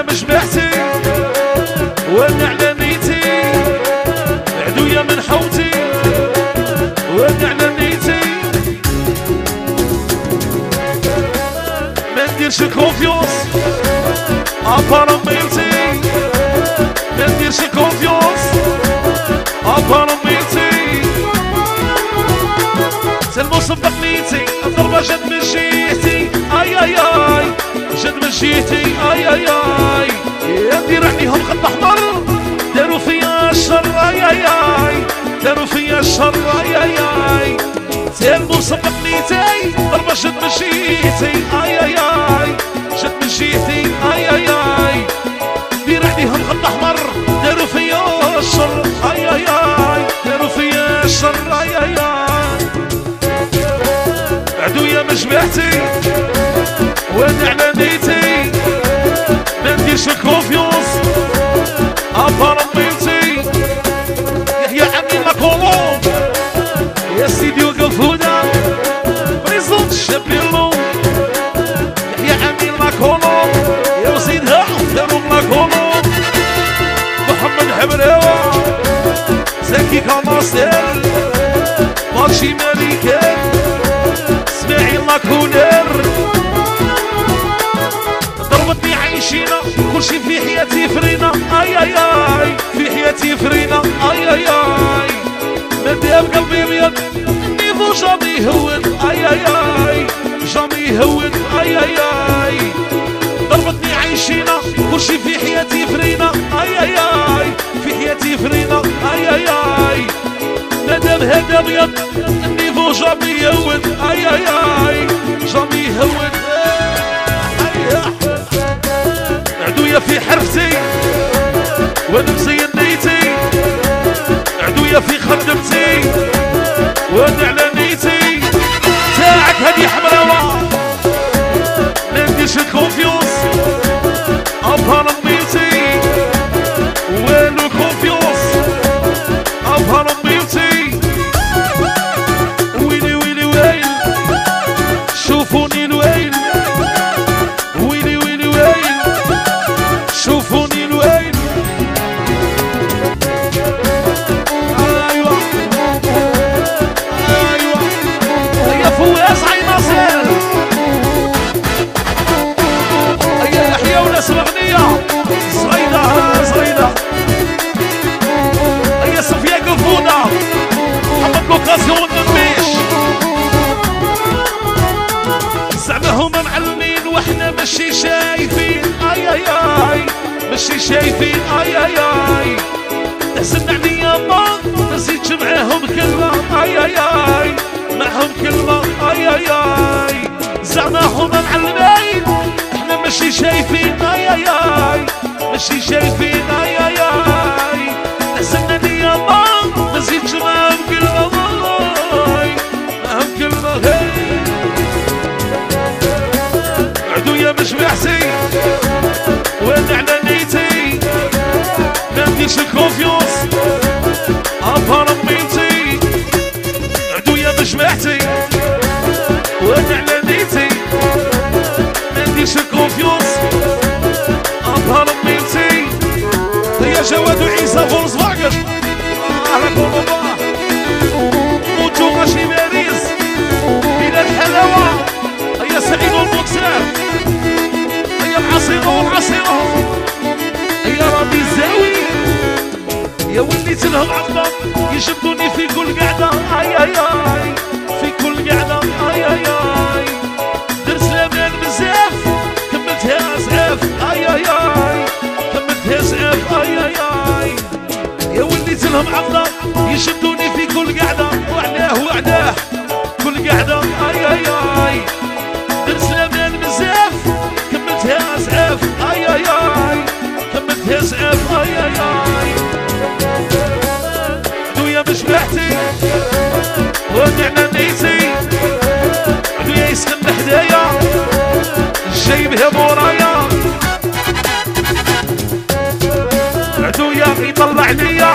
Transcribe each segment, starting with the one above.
عدويا مش بحتي وأنا على نيتي عدويا من حوتي وأنا على نيتي ما نديرش كونفيونس ابار ميتي ما نديرش كونفيونس ابار ميتي سلمو صبق نيتي الضربة جد من جيتي أي أي أي. جد من جيتي أي أي أي. يا دير عليهم خط احمر داروا فيا الشر. أي أي أي. داروا فيا الشر. أي أي أي. سلمو صبق نيتي. ضربة جد من جيتي أي أي أي. جد من جيتي أي أي. اي دير عليهم خط احمر داروا فيا الشر. أي أي أي. داروا فيا الشر. أي أي أي. عدويا مش بحتي عيشينا كل شي في حياتي فرينا. أي أي أي. في حياتي فرينا. أي أي أي. مادام قلبي ابيض niveau jamais هون. أي أي أي. jamais هون. أي أي أي. ضربتني عيشينا. كل شي في حياتي فرينا. أي أي أي. في حياتي فرينا. أي أي أي. مادام هذا ابيض ال niveau jamais يهون أي أي أي. جامي يهون ماشي شايفين اي اي اي. تحزن عليا ما ما زيدش معاهم كلمة اي اي اي معهم كلمة اي اي اي زعما هما معلمين إحنا ماشي شايفين. اي اي اي ماشي شايفين. اي اي اي تحزن عليا ما زيدش معاهم ما نديرش الكونفيونس ابهر ميتي عدويا مش بحتي وأنا على نيتي ما نديرش الكونفيونس ابهر ميتي يا جواد وعيسى فولكس فاجن على كوروبا موتو ماشي باريس إلى الحلاوه يا سعيد والبوكسر يا العصيرة والعصيرة لهم عظمة يشدوني في كل قعدة. أي أي أي في كل قعدة. أي أي أي. درت الامان بزاف كملتها زعاف أي أي أي. كملتها زعاف أي أي أي. يا وليت يشدوني في كل قعدة. ودعنا نيتي دويا يسخن حدايا جايبها مورايا. عدويا يطلع ليا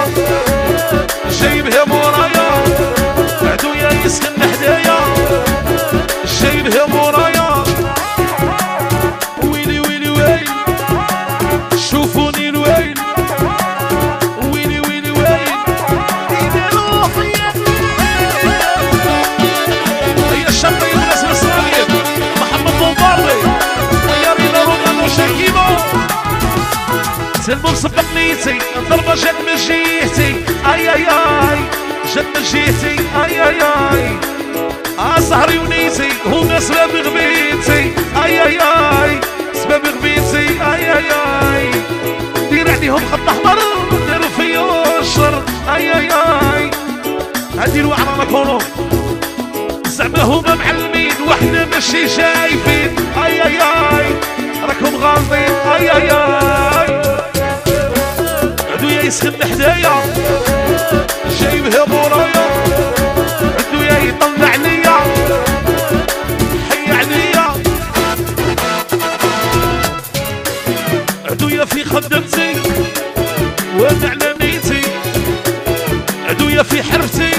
جايبها مورايا. عدويا يسخن حدايا جايبها مورايا. ويلي ويلي ويل سلموا بصبق نيتي ضربة جد من جيتي. أي أي أي جد من جيتي أي أي أي. سهري ونيتي هما سبب غبيتي أي أي أي. سبب غبيتي أي أي أي. دير عليهم خط أحمر ديروا فيا الشر. أي أي أي. هادي الوعرة كونو زعما هما معلمين وحنا ماشي شايفين. أي أي أي. راكم غالطين أي أي أي. يسخن حدايا. جايبها مورايا عدويا يطلع عليا حي عليا عدويا في خدمتي. وأنا على نيتي عدويا في حرفتي.